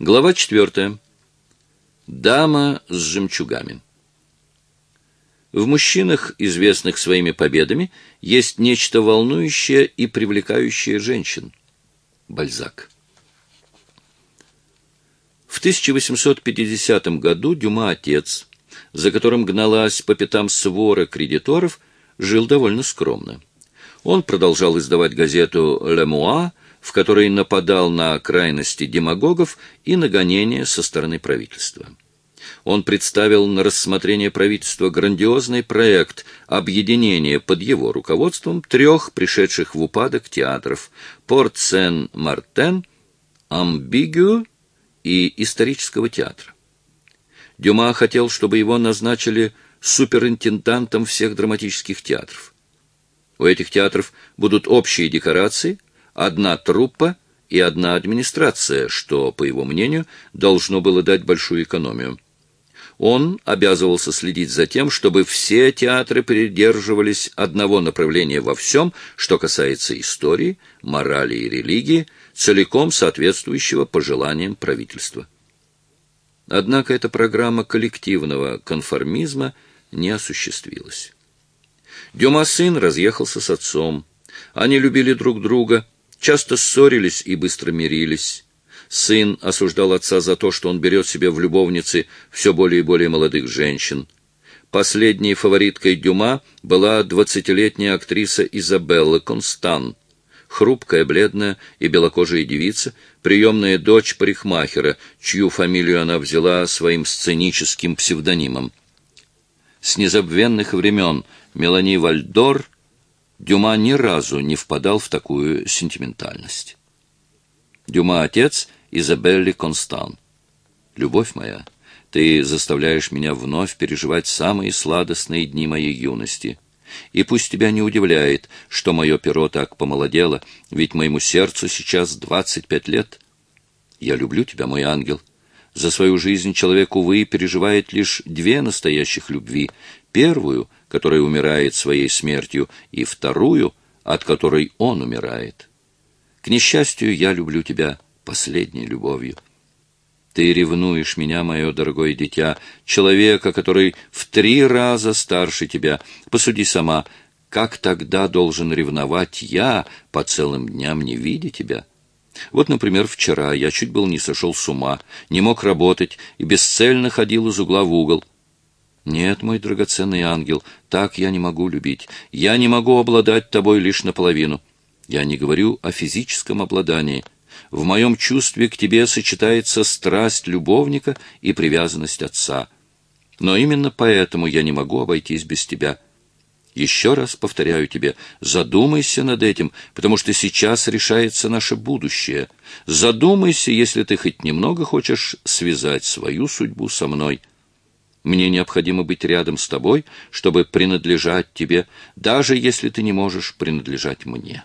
Глава четвертая. Дама с жемчугами. В мужчинах, известных своими победами, есть нечто волнующее и привлекающее женщин. Бальзак. В 1850 году Дюма отец, за которым гналась по пятам свора кредиторов, жил довольно скромно. Он продолжал издавать газету «Ле Муа», в которой нападал на крайности демагогов и на гонения со стороны правительства. Он представил на рассмотрение правительства грандиозный проект объединения под его руководством трех пришедших в упадок театров Порт-Сен-Мартен, Амбигю и исторического театра. Дюма хотел, чтобы его назначили суперинтендантом всех драматических театров. У этих театров будут общие декорации, одна труппа и одна администрация, что, по его мнению, должно было дать большую экономию. Он обязывался следить за тем, чтобы все театры придерживались одного направления во всем, что касается истории, морали и религии, целиком соответствующего пожеланиям правительства. Однако эта программа коллективного конформизма не осуществилась. Дюма сын разъехался с отцом. Они любили друг друга, часто ссорились и быстро мирились. Сын осуждал отца за то, что он берет себе в любовницы все более и более молодых женщин. Последней фавориткой Дюма была двадцатилетняя актриса Изабелла Констан, хрупкая, бледная и белокожая девица, приемная дочь парикмахера, чью фамилию она взяла своим сценическим псевдонимом. С незабвенных времен Мелани Вальдор Дюма ни разу не впадал в такую сентиментальность. Дюма отец Изабелли Констан. Любовь моя, ты заставляешь меня вновь переживать самые сладостные дни моей юности. И пусть тебя не удивляет, что мое перо так помолодело, ведь моему сердцу сейчас двадцать пять лет. Я люблю тебя, мой ангел. За свою жизнь человек, увы, переживает лишь две настоящих любви. Первую, которая умирает своей смертью, и вторую, от которой он умирает. К несчастью, я люблю тебя последней любовью. Ты ревнуешь меня, мое дорогое дитя, человека, который в три раза старше тебя. Посуди сама, как тогда должен ревновать я, по целым дням не видя тебя? Вот, например, вчера я чуть был не сошел с ума, не мог работать и бесцельно ходил из угла в угол. Нет, мой драгоценный ангел, так я не могу любить. Я не могу обладать тобой лишь наполовину. Я не говорю о физическом обладании — в моем чувстве к тебе сочетается страсть любовника и привязанность отца. Но именно поэтому я не могу обойтись без тебя. Еще раз повторяю тебе, задумайся над этим, потому что сейчас решается наше будущее. Задумайся, если ты хоть немного хочешь связать свою судьбу со мной. Мне необходимо быть рядом с тобой, чтобы принадлежать тебе, даже если ты не можешь принадлежать мне».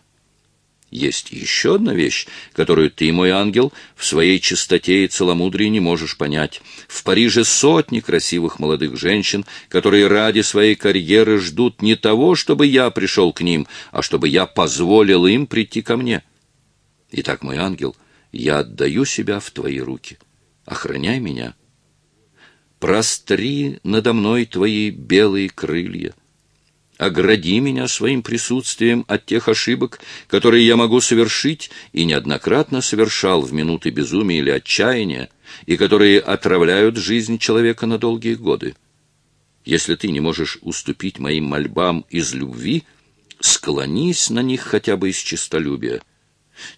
Есть еще одна вещь, которую ты, мой ангел, в своей чистоте и целомудрии не можешь понять. В Париже сотни красивых молодых женщин, которые ради своей карьеры ждут не того, чтобы я пришел к ним, а чтобы я позволил им прийти ко мне. Итак, мой ангел, я отдаю себя в твои руки. Охраняй меня. Простри надо мной твои белые крылья огради меня своим присутствием от тех ошибок, которые я могу совершить и неоднократно совершал в минуты безумия или отчаяния, и которые отравляют жизнь человека на долгие годы. Если ты не можешь уступить моим мольбам из любви, склонись на них хотя бы из честолюбия.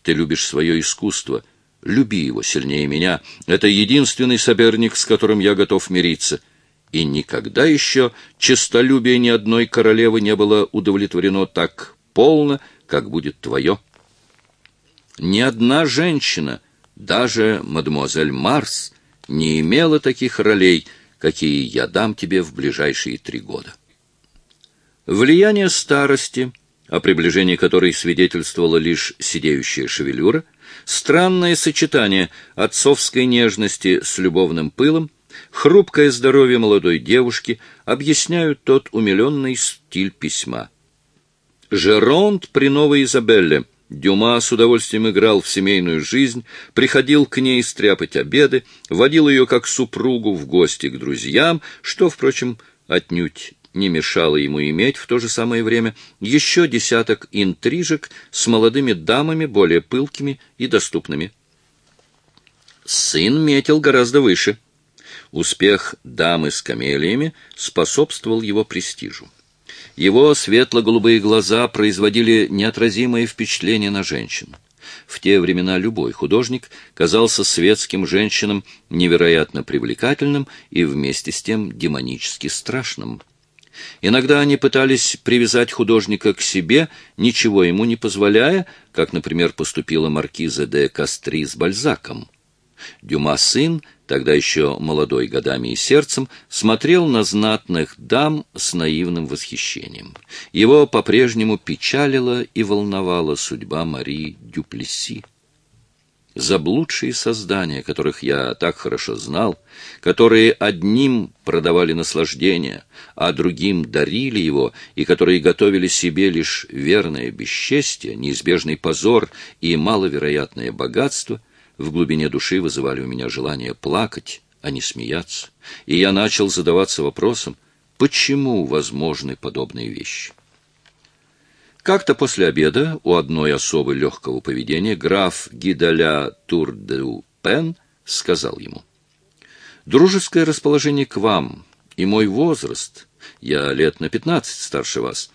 Ты любишь свое искусство, люби его сильнее меня. Это единственный соперник, с которым я готов мириться — и никогда еще честолюбие ни одной королевы не было удовлетворено так полно, как будет твое. Ни одна женщина, даже мадемуазель Марс, не имела таких ролей, какие я дам тебе в ближайшие три года. Влияние старости, о приближении которой свидетельствовала лишь сидеющая шевелюра, странное сочетание отцовской нежности с любовным пылом, хрупкое здоровье молодой девушки объясняют тот умиленный стиль письма. Жеронд при новой Изабелле, Дюма с удовольствием играл в семейную жизнь, приходил к ней стряпать обеды, водил ее как супругу в гости к друзьям, что, впрочем, отнюдь не мешало ему иметь в то же самое время еще десяток интрижек с молодыми дамами, более пылкими и доступными. Сын метил гораздо выше. Успех дамы с камелиями способствовал его престижу. Его светло-голубые глаза производили неотразимое впечатление на женщин. В те времена любой художник казался светским женщинам невероятно привлекательным и вместе с тем демонически страшным. Иногда они пытались привязать художника к себе, ничего ему не позволяя, как, например, поступила маркиза де Кастри с Бальзаком. Дюма сын, тогда еще молодой годами и сердцем, смотрел на знатных дам с наивным восхищением. Его по-прежнему печалила и волновала судьба Марии Дюплесси. Заблудшие создания, которых я так хорошо знал, которые одним продавали наслаждение, а другим дарили его, и которые готовили себе лишь верное бесчестие, неизбежный позор и маловероятное богатство — в глубине души вызывали у меня желание плакать, а не смеяться, и я начал задаваться вопросом, почему возможны подобные вещи. Как-то после обеда у одной особы легкого поведения граф Гидаля Турдеупен сказал ему, «Дружеское расположение к вам и мой возраст, я лет на пятнадцать старше вас,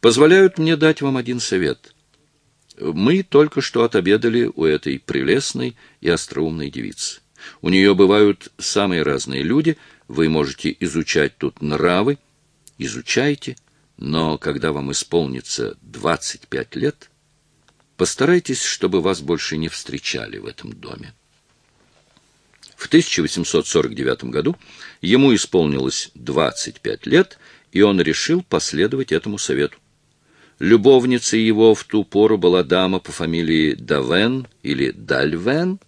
позволяют мне дать вам один совет — мы только что отобедали у этой прелестной и остроумной девицы. У нее бывают самые разные люди, вы можете изучать тут нравы, изучайте, но когда вам исполнится 25 лет, постарайтесь, чтобы вас больше не встречали в этом доме. В 1849 году ему исполнилось 25 лет, и он решил последовать этому совету. Любовницей его в ту пору была дама по фамилии Давен или Дальвен,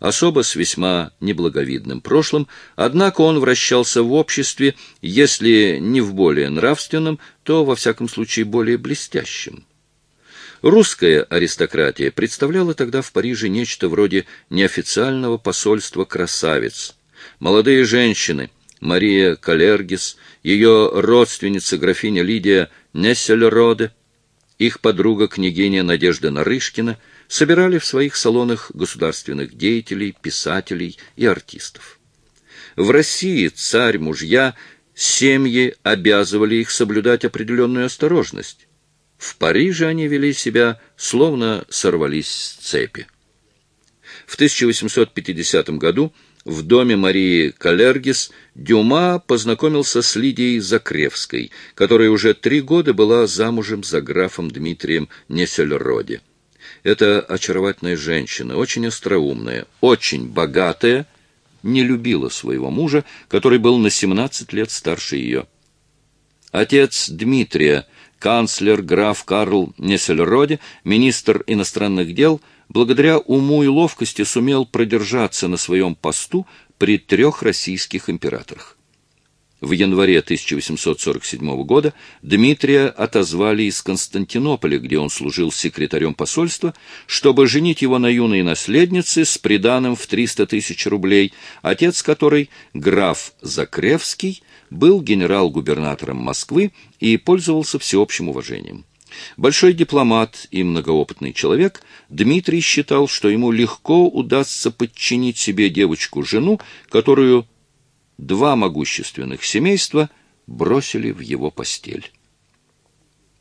особо с весьма неблаговидным прошлым, однако он вращался в обществе, если не в более нравственном, то, во всяком случае, более блестящем. Русская аристократия представляла тогда в Париже нечто вроде неофициального посольства красавиц. Молодые женщины, Мария Калергис, ее родственница графиня Лидия Нессельроде, их подруга княгиня Надежда Нарышкина собирали в своих салонах государственных деятелей, писателей и артистов. В России царь-мужья, семьи обязывали их соблюдать определенную осторожность. В Париже они вели себя, словно сорвались с цепи. В 1850 году в доме Марии Калергис Дюма познакомился с Лидией Закревской, которая уже три года была замужем за графом Дмитрием Несельроде. Эта очаровательная женщина, очень остроумная, очень богатая, не любила своего мужа, который был на 17 лет старше ее. Отец Дмитрия, канцлер граф Карл Несельроде, министр иностранных дел – благодаря уму и ловкости сумел продержаться на своем посту при трех российских императорах. В январе 1847 года Дмитрия отозвали из Константинополя, где он служил секретарем посольства, чтобы женить его на юной наследнице с приданым в 300 тысяч рублей, отец которой, граф Закревский, был генерал-губернатором Москвы и пользовался всеобщим уважением. Большой дипломат и многоопытный человек, Дмитрий считал, что ему легко удастся подчинить себе девочку-жену, которую два могущественных семейства бросили в его постель.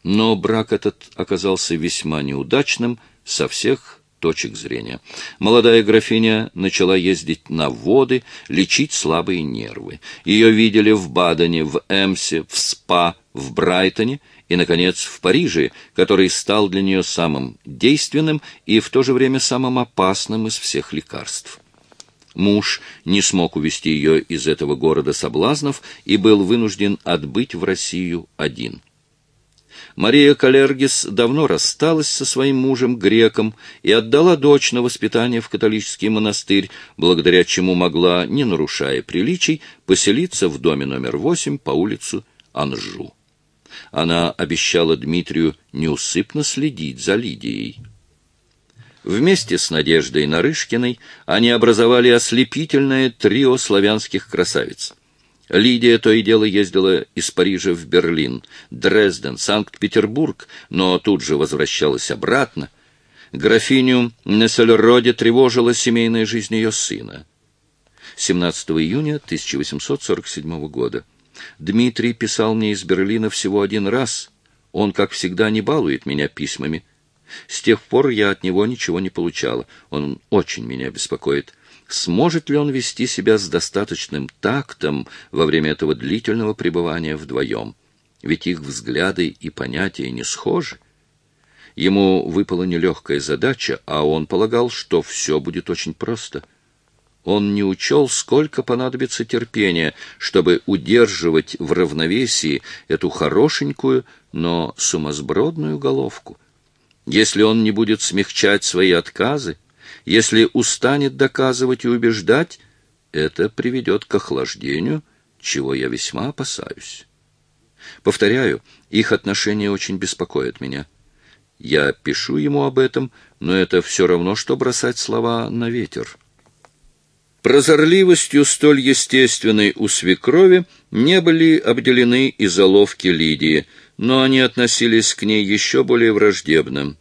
Но брак этот оказался весьма неудачным со всех точек зрения. Молодая графиня начала ездить на воды, лечить слабые нервы. Ее видели в Бадене, в Эмсе, в Спа, в Брайтоне — и, наконец, в Париже, который стал для нее самым действенным и в то же время самым опасным из всех лекарств. Муж не смог увести ее из этого города соблазнов и был вынужден отбыть в Россию один. Мария Калергис давно рассталась со своим мужем, греком, и отдала дочь на воспитание в католический монастырь, благодаря чему могла, не нарушая приличий, поселиться в доме номер восемь по улицу Анжу. Она обещала Дмитрию неусыпно следить за Лидией. Вместе с Надеждой Нарышкиной они образовали ослепительное трио славянских красавиц. Лидия то и дело ездила из Парижа в Берлин, Дрезден, Санкт-Петербург, но тут же возвращалась обратно. Графиню Нессельроде тревожила семейная жизнь ее сына. 17 июня 1847 года. Дмитрий писал мне из Берлина всего один раз. Он, как всегда, не балует меня письмами. С тех пор я от него ничего не получала. Он очень меня беспокоит. Сможет ли он вести себя с достаточным тактом во время этого длительного пребывания вдвоем? Ведь их взгляды и понятия не схожи. Ему выпала нелегкая задача, а он полагал, что все будет очень просто. Он не учел, сколько понадобится терпения, чтобы удерживать в равновесии эту хорошенькую, но сумасбродную головку. Если он не будет смягчать свои отказы, если устанет доказывать и убеждать, это приведет к охлаждению, чего я весьма опасаюсь. Повторяю, их отношения очень беспокоят меня. Я пишу ему об этом, но это все равно, что бросать слова на ветер. Прозорливостью столь естественной у свекрови не были обделены и заловки Лидии, но они относились к ней еще более враждебно.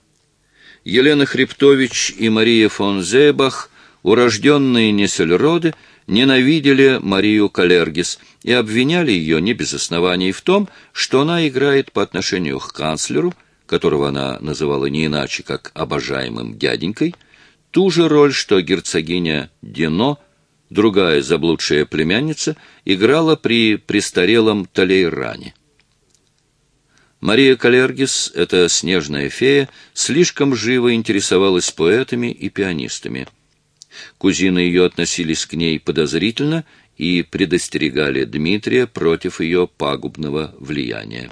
Елена Хребтович и Мария фон Зейбах, урожденные Нессельроды, ненавидели Марию Калергис и обвиняли ее не без оснований в том, что она играет по отношению к канцлеру, которого она называла не иначе, как обожаемым дяденькой, ту же роль, что герцогиня Дино, другая заблудшая племянница, играла при престарелом Талейране. Мария Калергис, эта снежная фея, слишком живо интересовалась поэтами и пианистами. Кузины ее относились к ней подозрительно и предостерегали Дмитрия против ее пагубного влияния.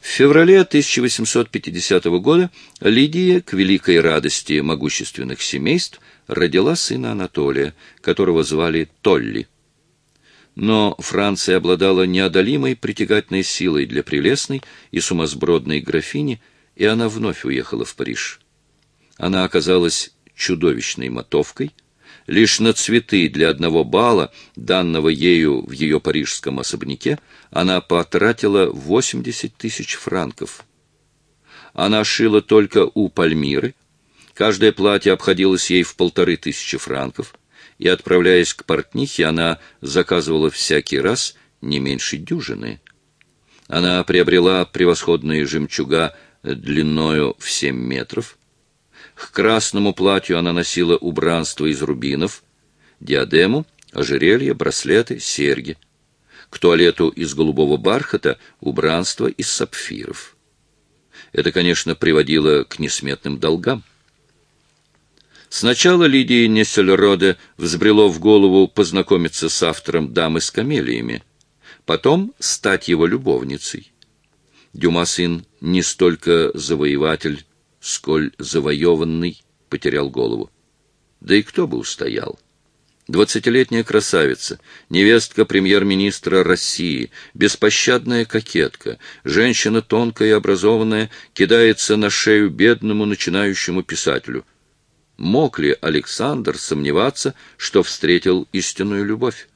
В феврале 1850 года Лидия, к великой радости могущественных семейств, родила сына Анатолия, которого звали Толли. Но Франция обладала неодолимой притягательной силой для прелестной и сумасбродной графини, и она вновь уехала в Париж. Она оказалась чудовищной мотовкой. Лишь на цветы для одного бала, данного ею в ее парижском особняке, она потратила 80 тысяч франков. Она шила только у Пальмиры. Каждое платье обходилось ей в полторы тысячи франков и, отправляясь к портнихе, она заказывала всякий раз не меньше дюжины. Она приобрела превосходные жемчуга длиною в семь метров. К красному платью она носила убранство из рубинов, диадему, ожерелье, браслеты, серьги. К туалету из голубого бархата убранство из сапфиров. Это, конечно, приводило к несметным долгам. Сначала Лидии Нессельроде взбрело в голову познакомиться с автором «Дамы с камелиями», потом стать его любовницей. Дюма сын не столько завоеватель, сколь завоеванный, потерял голову. Да и кто бы устоял? Двадцатилетняя красавица, невестка премьер-министра России, беспощадная кокетка, женщина тонкая и образованная, кидается на шею бедному начинающему писателю — мог ли Александр сомневаться, что встретил истинную любовь?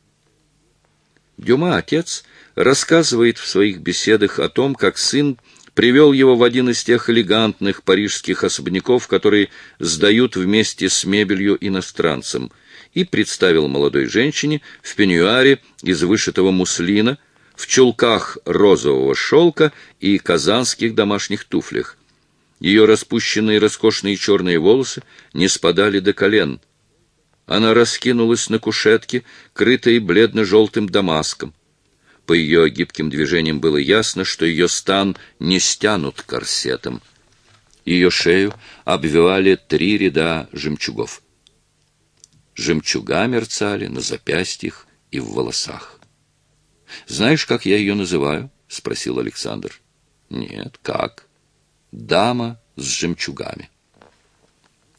Дюма, отец, рассказывает в своих беседах о том, как сын привел его в один из тех элегантных парижских особняков, которые сдают вместе с мебелью иностранцам, и представил молодой женщине в пеньюаре из вышитого муслина, в чулках розового шелка и казанских домашних туфлях. Ее распущенные роскошные черные волосы не спадали до колен. Она раскинулась на кушетке, крытой бледно-желтым дамаском. По ее гибким движениям было ясно, что ее стан не стянут корсетом. Ее шею обвивали три ряда жемчугов. Жемчуга мерцали на запястьях и в волосах. «Знаешь, как я ее называю?» — спросил Александр. «Нет, как?» Дама с жемчугами.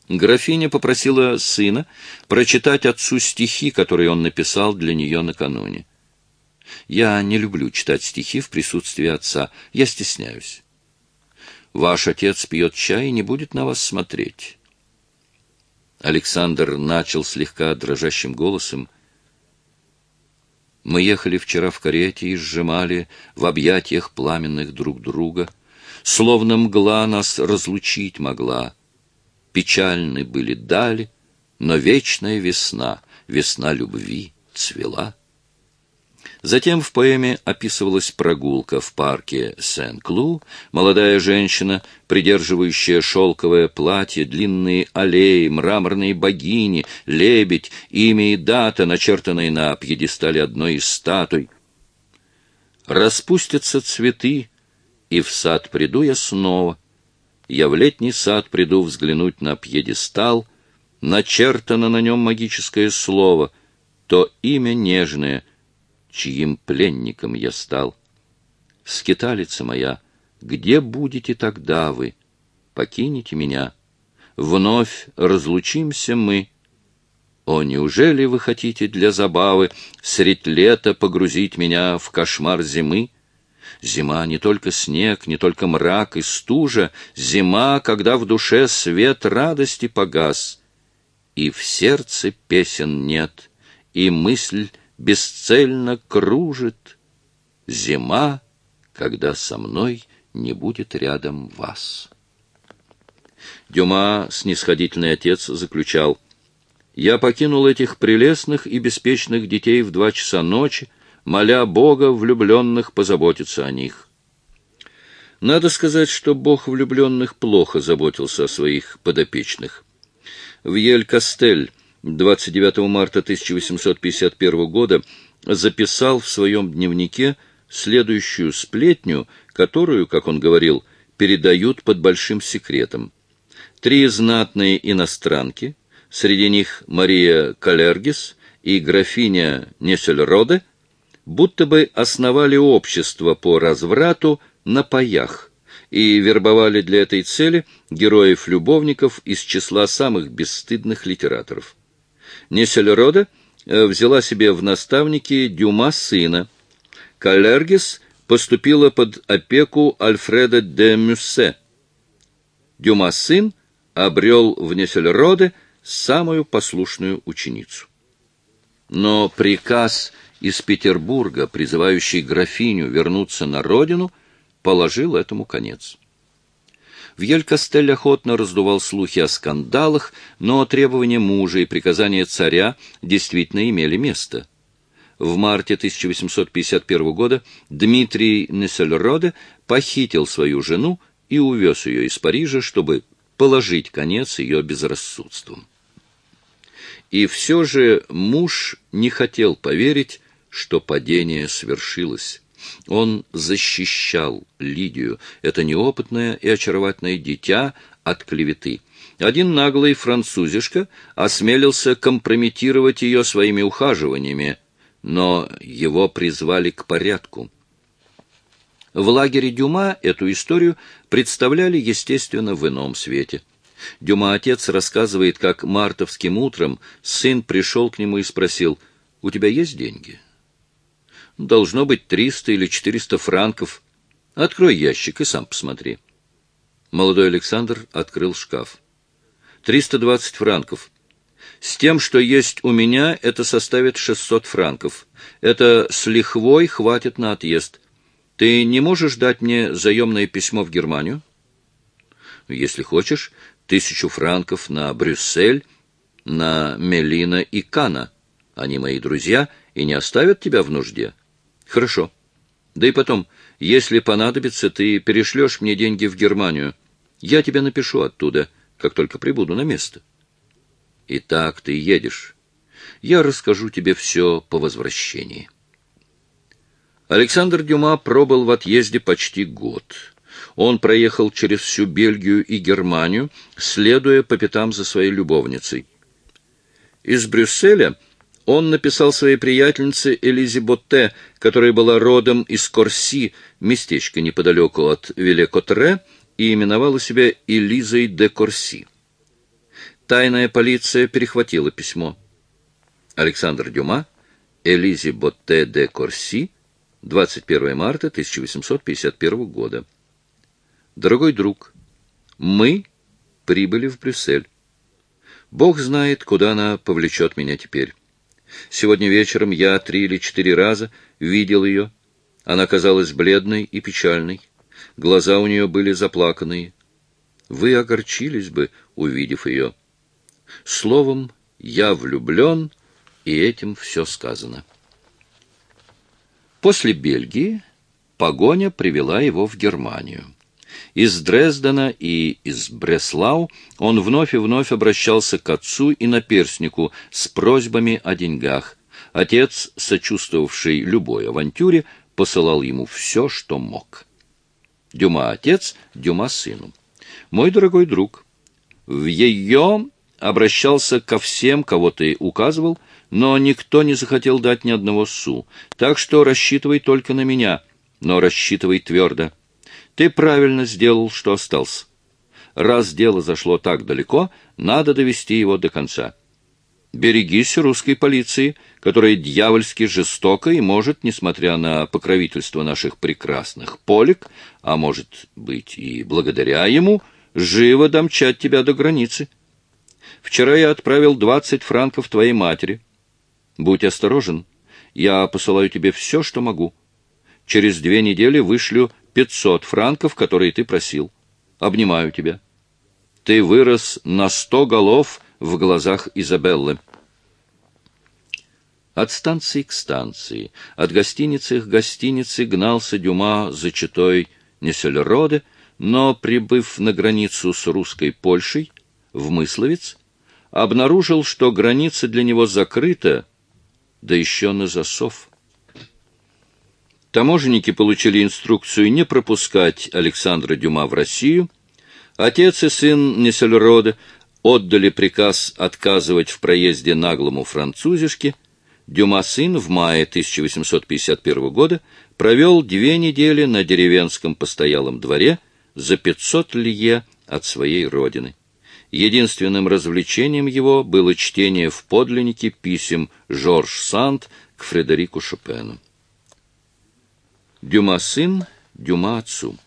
Графиня попросила сына прочитать отцу стихи, которые он написал для нее накануне. Я не люблю читать стихи в присутствии отца, я стесняюсь. Ваш отец пьет чай и не будет на вас смотреть. Александр начал слегка дрожащим голосом. Мы ехали вчера в карете и сжимали в объятиях пламенных друг друга. Словно мгла нас разлучить могла. Печальны были дали, но вечная весна, весна любви, цвела. Затем в поэме описывалась прогулка в парке Сен-Клу, молодая женщина, придерживающая шелковое платье, длинные аллеи, мраморные богини, лебедь, имя и дата, начертанные на пьедестале одной из статуй. Распустятся цветы, и в сад приду я снова. Я в летний сад приду взглянуть на пьедестал, начертано на нем магическое слово, то имя нежное — чьим пленником я стал. Скиталица моя, где будете тогда вы? Покинете меня. Вновь разлучимся мы. О, неужели вы хотите для забавы средь лета погрузить меня в кошмар зимы? Зима не только снег, не только мрак и стужа, зима, когда в душе свет радости погас, и в сердце песен нет, и мысль бесцельно кружит. Зима, когда со мной не будет рядом вас. Дюма, снисходительный отец, заключал, «Я покинул этих прелестных и беспечных детей в два часа ночи, моля Бога влюбленных позаботиться о них». Надо сказать, что Бог влюбленных плохо заботился о своих подопечных. В Ель-Кастель 29 марта 1851 года записал в своем дневнике следующую сплетню, которую, как он говорил, передают под большим секретом. Три знатные иностранки, среди них Мария Калергис и графиня Несельроде, будто бы основали общество по разврату на паях и вербовали для этой цели героев-любовников из числа самых бесстыдных литераторов. Несельрода э, взяла себе в наставники Дюма сына. Каллергис поступила под опеку Альфреда де Мюссе. Дюма сын обрел в Несельроде самую послушную ученицу. Но приказ из Петербурга, призывающий графиню вернуться на родину, положил этому конец. В Ель-Кастель охотно раздувал слухи о скандалах, но требования мужа и приказания царя действительно имели место. В марте 1851 года Дмитрий Нессельроде похитил свою жену и увез ее из Парижа, чтобы положить конец ее безрассудству. И все же муж не хотел поверить, что падение свершилось. Он защищал Лидию, это неопытное и очаровательное дитя, от клеветы. Один наглый французишка осмелился компрометировать ее своими ухаживаниями, но его призвали к порядку. В лагере Дюма эту историю представляли, естественно, в ином свете. Дюма-отец рассказывает, как мартовским утром сын пришел к нему и спросил, «У тебя есть деньги?» Должно быть триста или четыреста франков. Открой ящик и сам посмотри. Молодой Александр открыл шкаф. Триста двадцать франков. С тем, что есть у меня, это составит шестьсот франков. Это с лихвой хватит на отъезд. Ты не можешь дать мне заемное письмо в Германию? Если хочешь, тысячу франков на Брюссель, на Мелина и Кана. Они мои друзья и не оставят тебя в нужде. Хорошо. Да и потом, если понадобится, ты перешлешь мне деньги в Германию. Я тебе напишу оттуда, как только прибуду на место. Итак, ты едешь. Я расскажу тебе все по возвращении. Александр Дюма пробыл в отъезде почти год. Он проехал через всю Бельгию и Германию, следуя по пятам за своей любовницей. Из Брюсселя он написал своей приятельнице Элизе Ботте, которая была родом из Корси, местечко неподалеку от Велекотре, и именовала себя Элизой де Корси. Тайная полиция перехватила письмо. Александр Дюма, Элизе Ботте де Корси, 21 марта 1851 года. Дорогой друг, мы прибыли в Брюссель. Бог знает, куда она повлечет меня теперь. Сегодня вечером я три или четыре раза видел ее. Она казалась бледной и печальной. Глаза у нее были заплаканные. Вы огорчились бы, увидев ее. Словом, я влюблен, и этим все сказано. После Бельгии погоня привела его в Германию. Из Дрездена и из Бреслау он вновь и вновь обращался к отцу и наперснику с просьбами о деньгах. Отец, сочувствовавший любой авантюре, посылал ему все, что мог. Дюма отец, Дюма сыну. Мой дорогой друг, в ее обращался ко всем, кого ты указывал, но никто не захотел дать ни одного су. Так что рассчитывай только на меня, но рассчитывай твердо. Ты правильно сделал, что остался. Раз дело зашло так далеко, надо довести его до конца. Берегись русской полиции, которая дьявольски жестока и может, несмотря на покровительство наших прекрасных полек, а может быть и благодаря ему, живо домчать тебя до границы. Вчера я отправил двадцать франков твоей матери. Будь осторожен, я посылаю тебе все, что могу. Через две недели вышлю пятьсот франков, которые ты просил. Обнимаю тебя. Ты вырос на сто голов в глазах Изабеллы. От станции к станции, от гостиницы к гостинице гнался Дюма за читой Несельроде, но, прибыв на границу с русской Польшей, в Мысловец, обнаружил, что граница для него закрыта, да еще на засов. Таможенники получили инструкцию не пропускать Александра Дюма в Россию. Отец и сын Несельрода отдали приказ отказывать в проезде наглому французишке. Дюма сын в мае 1851 года провел две недели на деревенском постоялом дворе за 500 лье от своей родины. Единственным развлечением его было чтение в подлиннике писем Жорж Санд к Фредерику Шопену. Дюма сын, Дюма отцу.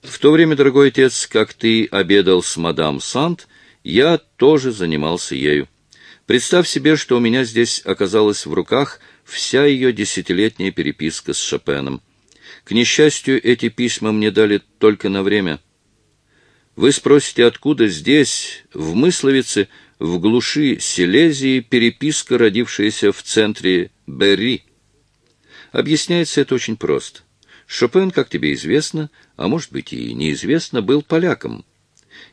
В то время, дорогой отец, как ты обедал с мадам Сант, я тоже занимался ею. Представь себе, что у меня здесь оказалась в руках вся ее десятилетняя переписка с Шопеном. К несчастью, эти письма мне дали только на время. Вы спросите, откуда здесь, в Мысловице, в глуши Силезии, переписка, родившаяся в центре Берри? Объясняется это очень просто. Шопен, как тебе известно, а может быть и неизвестно, был поляком.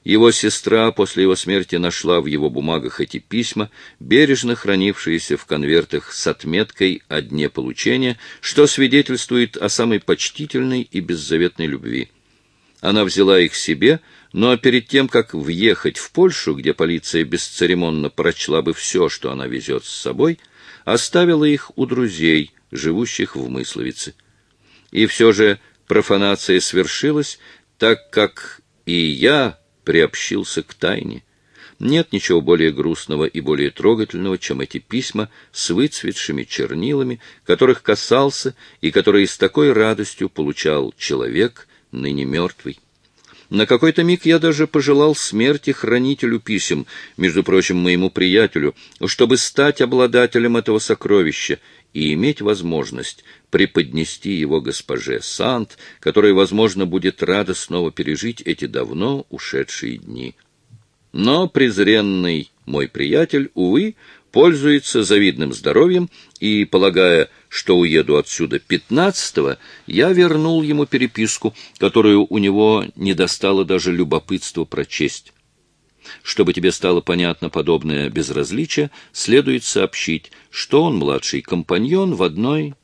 Его сестра после его смерти нашла в его бумагах эти письма, бережно хранившиеся в конвертах с отметкой о дне получения, что свидетельствует о самой почтительной и беззаветной любви. Она взяла их себе, но перед тем, как въехать в Польшу, где полиция бесцеремонно прочла бы все, что она везет с собой, оставила их у друзей – живущих в Мысловице. И все же профанация свершилась, так как и я приобщился к тайне. Нет ничего более грустного и более трогательного, чем эти письма с выцветшими чернилами, которых касался и которые с такой радостью получал человек, ныне мертвый. На какой-то миг я даже пожелал смерти хранителю писем, между прочим, моему приятелю, чтобы стать обладателем этого сокровища и иметь возможность преподнести его госпоже Сант, которая, возможно, будет рада снова пережить эти давно ушедшие дни. Но презренный мой приятель, увы, пользуется завидным здоровьем, и, полагая, что уеду отсюда пятнадцатого, я вернул ему переписку, которую у него не достало даже любопытства прочесть. Чтобы тебе стало понятно подобное безразличие, следует сообщить, что он младший компаньон в одной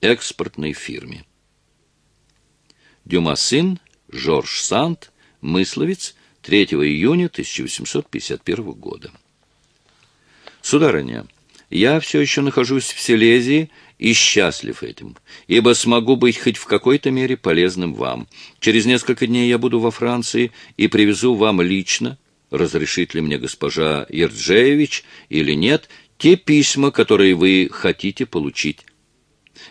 экспортной фирме. Дюма сын, Жорж Санд, мысловец, 3 июня 1851 года. Сударыня, я все еще нахожусь в Силезии и счастлив этим, ибо смогу быть хоть в какой-то мере полезным вам. Через несколько дней я буду во Франции и привезу вам лично разрешит ли мне госпожа Ерджеевич или нет, те письма, которые вы хотите получить.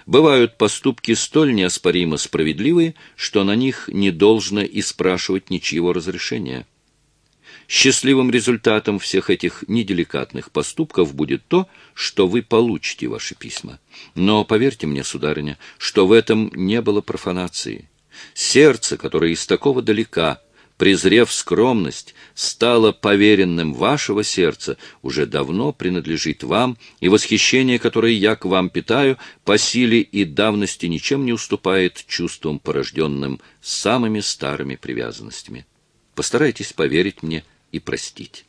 Бывают поступки столь неоспоримо справедливые, что на них не должно и спрашивать ничьего разрешения. Счастливым результатом всех этих неделикатных поступков будет то, что вы получите ваши письма. Но поверьте мне, сударыня, что в этом не было профанации. Сердце, которое из такого далека, презрев скромность, стало поверенным вашего сердца, уже давно принадлежит вам, и восхищение, которое я к вам питаю, по силе и давности ничем не уступает чувствам, порожденным самыми старыми привязанностями. Постарайтесь поверить мне – и простить.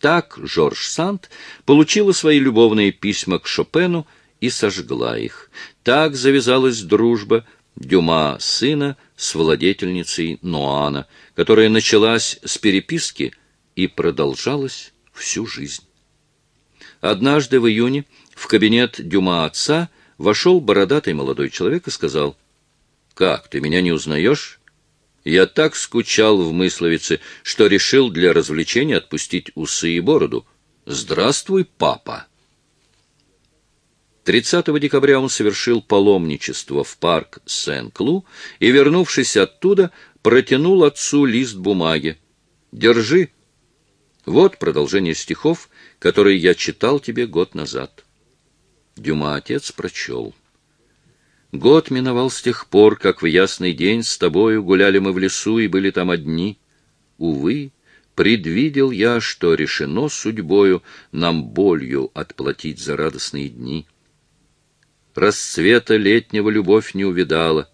Так Жорж Санд получила свои любовные письма к Шопену и сожгла их. Так завязалась дружба Дюма сына с владетельницей Ноана, которая началась с переписки и продолжалась всю жизнь. Однажды в июне в кабинет Дюма отца вошел бородатый молодой человек и сказал, «Как, ты меня не узнаешь?» Я так скучал в Мысловице, что решил для развлечения отпустить усы и бороду. Здравствуй, папа! 30 декабря он совершил паломничество в парк Сен-Клу и, вернувшись оттуда, протянул отцу лист бумаги. «Держи. Вот продолжение стихов, которые я читал тебе год назад». Дюма отец прочел. Год миновал с тех пор, как в ясный день с тобою гуляли мы в лесу и были там одни. Увы, предвидел я, что решено судьбою нам болью отплатить за радостные дни. Расцвета летнего любовь не увидала.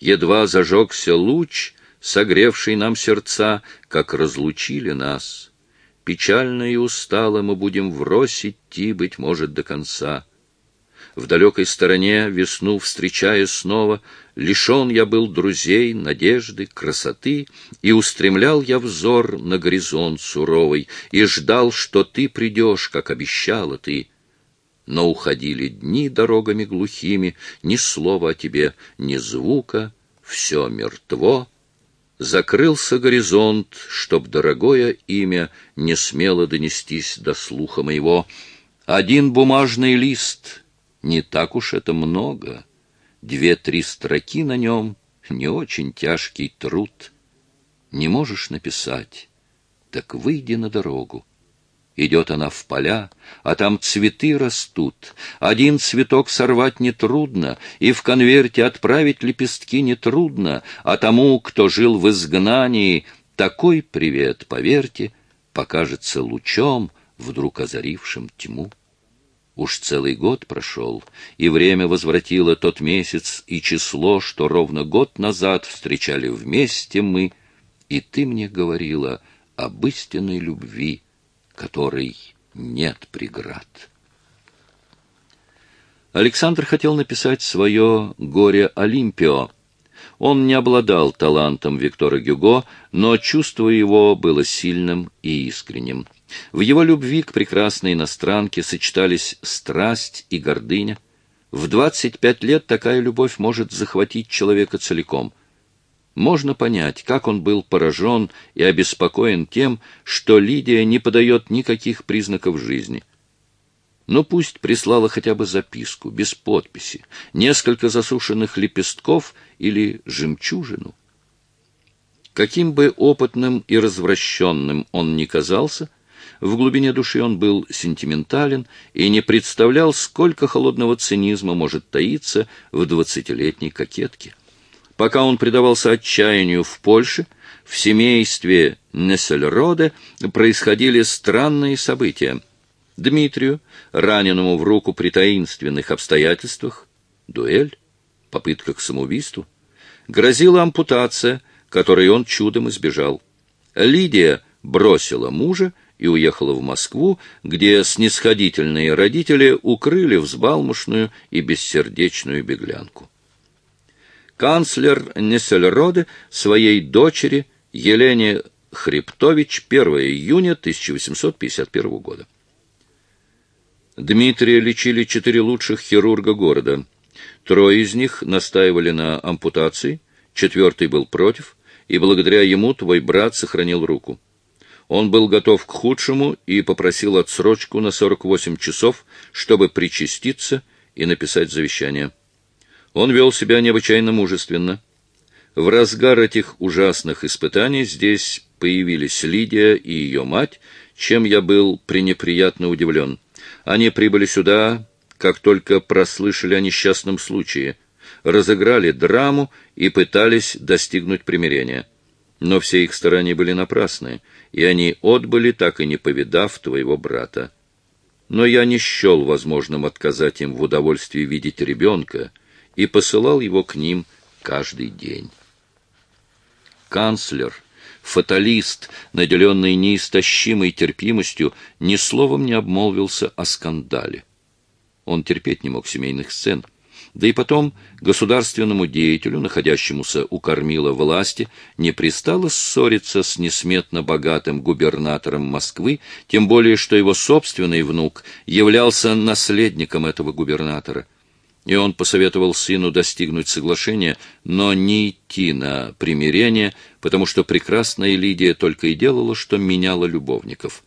Едва зажегся луч, согревший нам сердца, как разлучили нас. Печально и устало мы будем врозь идти, быть может, до конца в далекой стороне, весну встречая снова, лишен я был друзей, надежды, красоты, и устремлял я взор на горизонт суровый, и ждал, что ты придешь, как обещала ты. Но уходили дни дорогами глухими, ни слова о тебе, ни звука, все мертво. Закрылся горизонт, чтоб дорогое имя не смело донестись до слуха моего. Один бумажный лист — не так уж это много. Две-три строки на нем — не очень тяжкий труд. Не можешь написать, так выйди на дорогу. Идет она в поля, а там цветы растут. Один цветок сорвать нетрудно, и в конверте отправить лепестки нетрудно, а тому, кто жил в изгнании, такой привет, поверьте, покажется лучом, вдруг озарившим тьму. Уж целый год прошел, и время возвратило тот месяц и число, что ровно год назад встречали вместе мы, и ты мне говорила об истинной любви, которой нет преград. Александр хотел написать свое «Горе Олимпио». Он не обладал талантом Виктора Гюго, но чувство его было сильным и искренним. В его любви к прекрасной иностранке сочетались страсть и гордыня. В 25 лет такая любовь может захватить человека целиком. Можно понять, как он был поражен и обеспокоен тем, что Лидия не подает никаких признаков жизни. Но пусть прислала хотя бы записку, без подписи, несколько засушенных лепестков или жемчужину. Каким бы опытным и развращенным он ни казался, в глубине души он был сентиментален и не представлял, сколько холодного цинизма может таиться в двадцатилетней кокетке. Пока он предавался отчаянию в Польше, в семействе Нессельроде происходили странные события. Дмитрию, раненому в руку при таинственных обстоятельствах, дуэль, попытка к самоубийству, грозила ампутация, которой он чудом избежал. Лидия бросила мужа и уехала в Москву, где снисходительные родители укрыли взбалмошную и бессердечную беглянку. Канцлер Нессельроде своей дочери Елене Хребтович 1 июня 1851 года. Дмитрия лечили четыре лучших хирурга города. Трое из них настаивали на ампутации, четвертый был против, и благодаря ему твой брат сохранил руку. Он был готов к худшему и попросил отсрочку на 48 часов, чтобы причаститься и написать завещание. Он вел себя необычайно мужественно. В разгар этих ужасных испытаний здесь появились Лидия и ее мать, чем я был пренеприятно удивлен. Они прибыли сюда, как только прослышали о несчастном случае, разыграли драму и пытались достигнуть примирения. Но все их старания были напрасны, и они отбыли, так и не повидав твоего брата. Но я не счел возможным отказать им в удовольствии видеть ребенка и посылал его к ним каждый день. Канцлер, фаталист, наделенный неистощимой терпимостью, ни словом не обмолвился о скандале. Он терпеть не мог семейных сцен — да и потом государственному деятелю, находящемуся у кормила власти, не пристало ссориться с несметно богатым губернатором Москвы, тем более что его собственный внук являлся наследником этого губернатора. И он посоветовал сыну достигнуть соглашения, но не идти на примирение, потому что прекрасная Лидия только и делала, что меняла любовников.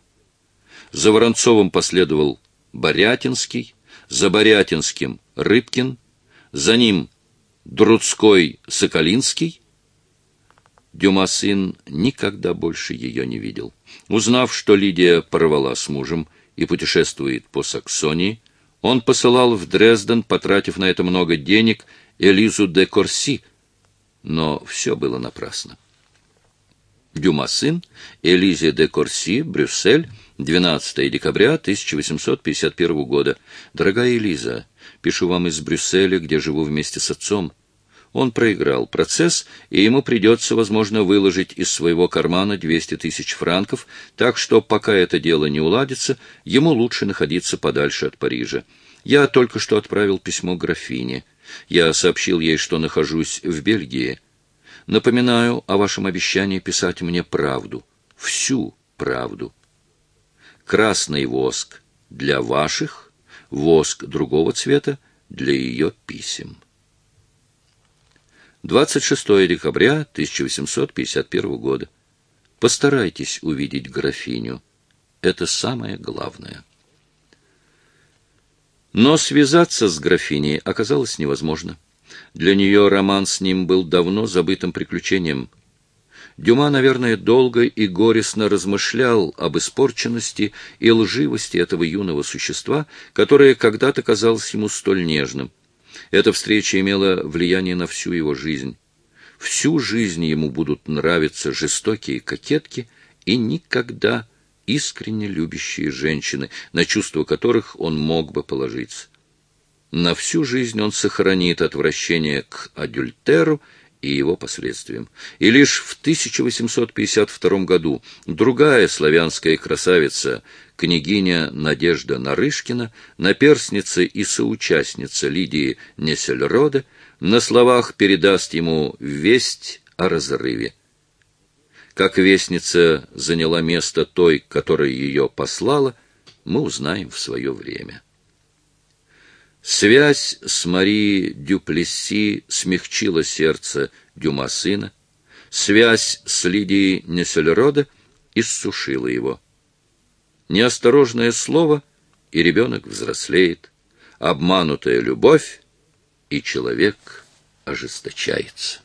За Воронцовым последовал Борятинский, за Борятинским — Рыбкин — за ним Друцкой-Соколинский. Дюма сын никогда больше ее не видел. Узнав, что Лидия порвала с мужем и путешествует по Саксонии, он посылал в Дрезден, потратив на это много денег, Элизу де Корси, но все было напрасно. Дюма сын, Элизе де Корси, Брюссель, 12 декабря 1851 года. Дорогая Элиза, Пишу вам из Брюсселя, где живу вместе с отцом. Он проиграл процесс, и ему придется, возможно, выложить из своего кармана 200 тысяч франков, так что, пока это дело не уладится, ему лучше находиться подальше от Парижа. Я только что отправил письмо графине. Я сообщил ей, что нахожусь в Бельгии. Напоминаю о вашем обещании писать мне правду, всю правду. Красный воск для ваших воск другого цвета для ее писем. 26 декабря 1851 года. Постарайтесь увидеть графиню. Это самое главное. Но связаться с графиней оказалось невозможно. Для нее роман с ним был давно забытым приключением. Дюма, наверное, долго и горестно размышлял об испорченности и лживости этого юного существа, которое когда-то казалось ему столь нежным. Эта встреча имела влияние на всю его жизнь. Всю жизнь ему будут нравиться жестокие кокетки и никогда искренне любящие женщины, на чувства которых он мог бы положиться. На всю жизнь он сохранит отвращение к адюльтеру и его последствиям. И лишь в 1852 году другая славянская красавица, княгиня Надежда Нарышкина, наперсница и соучастница Лидии Несельрода, на словах передаст ему весть о разрыве. Как вестница заняла место той, которая ее послала, мы узнаем в свое время. Связь с Мари Дюплесси смягчила сердце Дюма сына, связь с Лидией Несельроде иссушила его. Неосторожное слово, и ребенок взрослеет, обманутая любовь, и человек ожесточается.